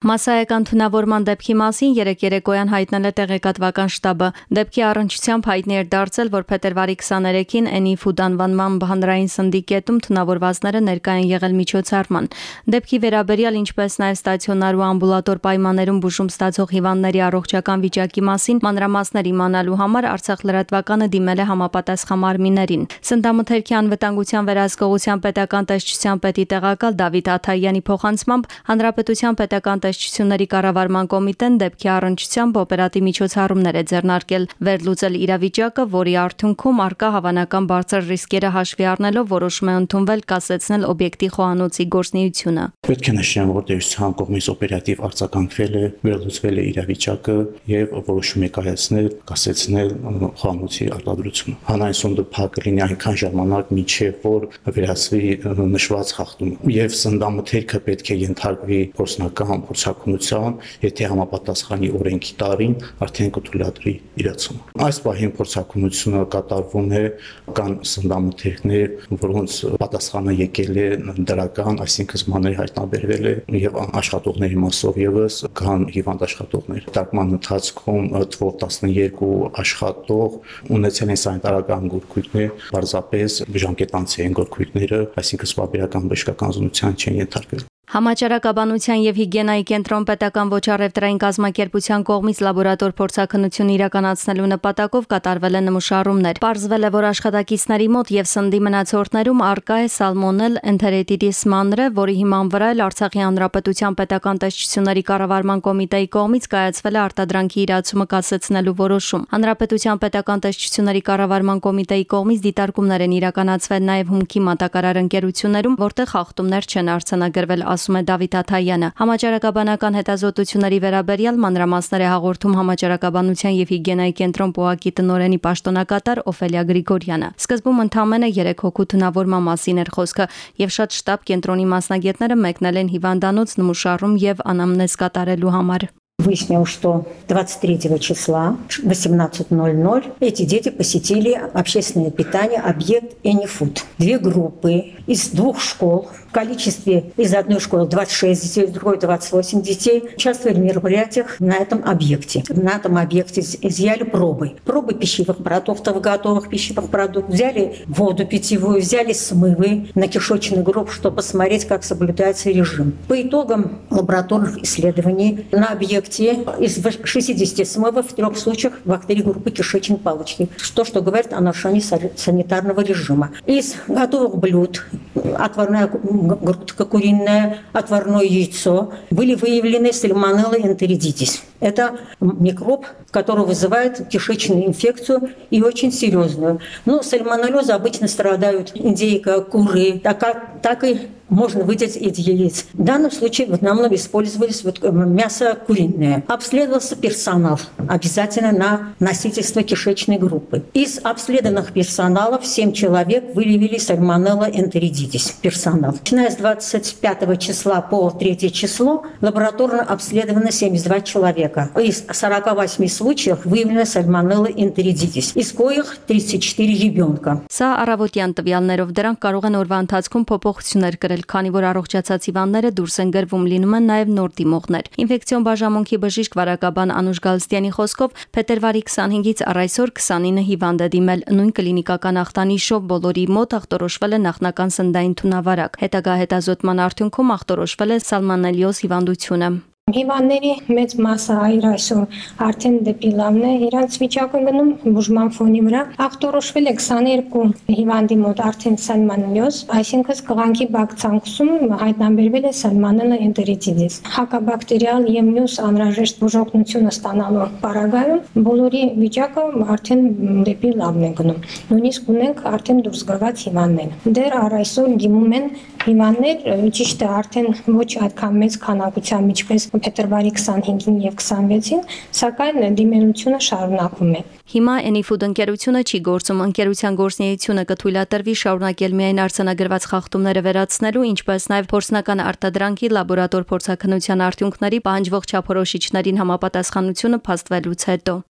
Մասսայական թունավորման դեպքի մասին երեք երեկոյան հայտնել է տեղեկատվական շտաբը։ Դեպքի առնչությամբ հայտնի էր դարձել, որ փետրվարի 23-ին Էնի Ֆուդանվանման բանրային սնդի կետում թունավորվածները ներկա են եղել միջոցառման։ Դեպքի վերաբերյալ ինչպես նաև ստացիոնար ու ամբուլատոր պայմաններում բուժում ստացող հիվանդների առողջական վիճակի մասին մանրամասներ իմանալու համար Արցախ լրատվականը դիմել է համապատասխան մարմիններին։ Սնդամթերքի անվտանգության վերահսկողության պետական տեսչության պետի տեղակալ Դավիթ Աթայյանի փոխանցմամբ հանրապետության պետական տեսչությունների կառավարման կոմիտեն դեպքի առնչությամբ օպերատիվ միջոցառումներ է ձեռնարկել վերլուծել իրավիճակը, որի արդյունքում արկա հավանական բարձր ռիսկերը հաշվի առնելով որոշում է ընդունվել կասեցնել օբյեկտի խոհանոցի գործնեությունը։ Պետք է նշեմ, որ դերության կողմից օպերատիվ արձագանքվել է, վերլուծվել է իրավիճակը եւ որոշում է կայացնել կասեցնել խոհանոցի արտադրությունը։ Հանայն սոնդը փակ լինի այնքան ժամանակ, միջև որ վերացվի նշված խախտումը։ Եվ սնդամթերքը պետք է ենթարկվի փորձնական փորձակնության, եթե համապատասխանի օրենքի տարին արդեն կթույլատրի իրացումը։ Այս պահին փորձակնությունը կատարվում է կան սնդամթերքներ, որոնց պատասխանը եկել է դրական, այսինքն զմաներ հայտնաբերվել է եւ աշխատողների մասով եւս կան հիվանդ աշխատողներ։ Տարկման ընթացքում թվով 12 աշխատող ունեցել են սանիտարական գործույթներ, պարզապես ժամկետանցի են գործույթները, այսինքն սպաբերական բժշկական զունության չեն ենթարկվել։ Համաճարակաբանության եւ հիգիենայի կենտրոն պետական ոչառևտրային կազմակերպության կողմից լաբորատոր փորձակնություն իրականացնելու նպատակով կատարվել են նմուշառումներ։ Պարզվել է, որ աշխատակիցների մոտ եւ սնդի մնացորդներում արկա է սալմոնել энտերիտիդիս մանրը, որի հիման վրա էլ Արցախի հանրապետության պետական տեսչությունների կառավարման կոմիտեի կողմից կայացվել է արտադրանքի իրացումը կասեցնելու որոշում։ Հանրապետության պետական տեսչությունների կառավարման կոմիտեի կողմից դիտարկումներ են իրականացվել նաեւ հումքի մատակարար ընկերություններում, որտեղ խախտումներ չեն արձանագրվել ասում է Դավիթ Աթայյանը։ Համաճարակաբանական հետազոտությունների վերաբերյալ մանրամասներ է հաղորդում համաճարակաբանության եւ հիգիենայի կենտրոն ՊՕԱԿ-ի տնօրենի պաշտոնակատար Օֆելիա Գրիգորյանը։ Սկզբում ընդամենը 3 հոգու թունավորման մասին էր խոսքը եւ շատ շտաբ կենտրոնի մասնագետները մեկնել են հիվանդանոց նմուշառում եւ անամնեզ կատարելու համար։ Выяснил, что 23 числа 18.00 эти дети посетили общественное питание объект Энифуд. Две группы из двух школ в количестве из одной школы 26 детей, из другой 28 детей участвовали в мероприятиях на этом объекте. На этом объекте изъяли пробы. Пробы пищевых продуктов, готовых пищевых продуктов. Взяли воду питьевую, взяли смывы на кишечный групп, чтобы посмотреть, как соблюдается режим. По итогам лабораторных исследований на объекте инфекции из 60 смывов в трех случаях бактерии группы кишечной палочки. То, что говорит о нарушении санитарного режима. Из готовых блюд отварная грудка куриная, отварное яйцо были выявлены сальмонелла энтеридитис. Это микроб, который вызывает кишечную инфекцию и очень серьезную. Ну, сальмонеллеза обычно страдают индейка, куры, так, так и можно выделить эти яиц. В данном случае в основном использовались вот э, мясо куриное. Обследовался персонал обязательно на носительство кишечной группы. Из обследованных персоналов 7 человек выявили сальмонелла энтеридитис персонал. Начиная с 25 числа по 3 число лабораторно обследовано 72 человека. Из 48 случаев выявлена сальмонелла энтеридитис, из коих 34 ребенка. Սա առավոտյան տվյալներով դրանք կարող են օրվա ընթացքում փոփոխություններ կրել ստեղծվել, քանի որ առողջացած հիվանդները դուրս են գրվում լինում են նաև նոր դիմողներ։ Ինֆեկցիոն բաժանմունքի բժիշկ Վարակաբան Անուշ Գալստյանի խոսքով փետրվարի 25-ից առ այսօր 29 հիվանդ է դիմել նույն կլինիկական ախտանիշով բոլորի մոտ ախտորոշվել է նախնական սնդային թունավարակ։ Հետագա հետազոտման արդյունքում ախտորոշվել է սալմոնելիոզ հիվանդությունը։ Հիվանդների մեծ մասը այր այսօր արդեն դեպի լավն է իրանց վիճակը գնում բուժման ֆոնի վրա։ Ախտորոշվել է 22 հիվանդի մոտ արդեն սալմոնելոզ, այսինքն կղանքի բակցանքսում հայտնաբերվել է սալմոնելա էնտերիտիդիս։ Հակաբակտերիալ եւ մյուս անհրաժեշտ բուժօգնությունը ստանալու պարագայում բոլորի վիճակը արդեն դեպի լավն է գնում։ Նույնիսկ ունենք արդեն դուրս գրված հիվանդներ։ Դեռ առ այսօր դիմում են հիվանդներ, ճիշտ է, արդեն ոչ այդքան մեծ քանակությամբ, ինչպես փետրվարի 25-ին եւ 26-ին, սակայն դիմելությունը շարունակվում է։ Հիմա Anyfood ընկերությունը չի գործում, ընկերության գործունեությունը կթույլատրվի շարունակել միայն արցանագրված խախտումները վերացնելու, ինչպես նաև փորձնական արտադրանքի լաբորատոր փորձակնության արդյունքների պահանջվող չափորոշիչներին համապատասխանությունը փաստվելուց հետո։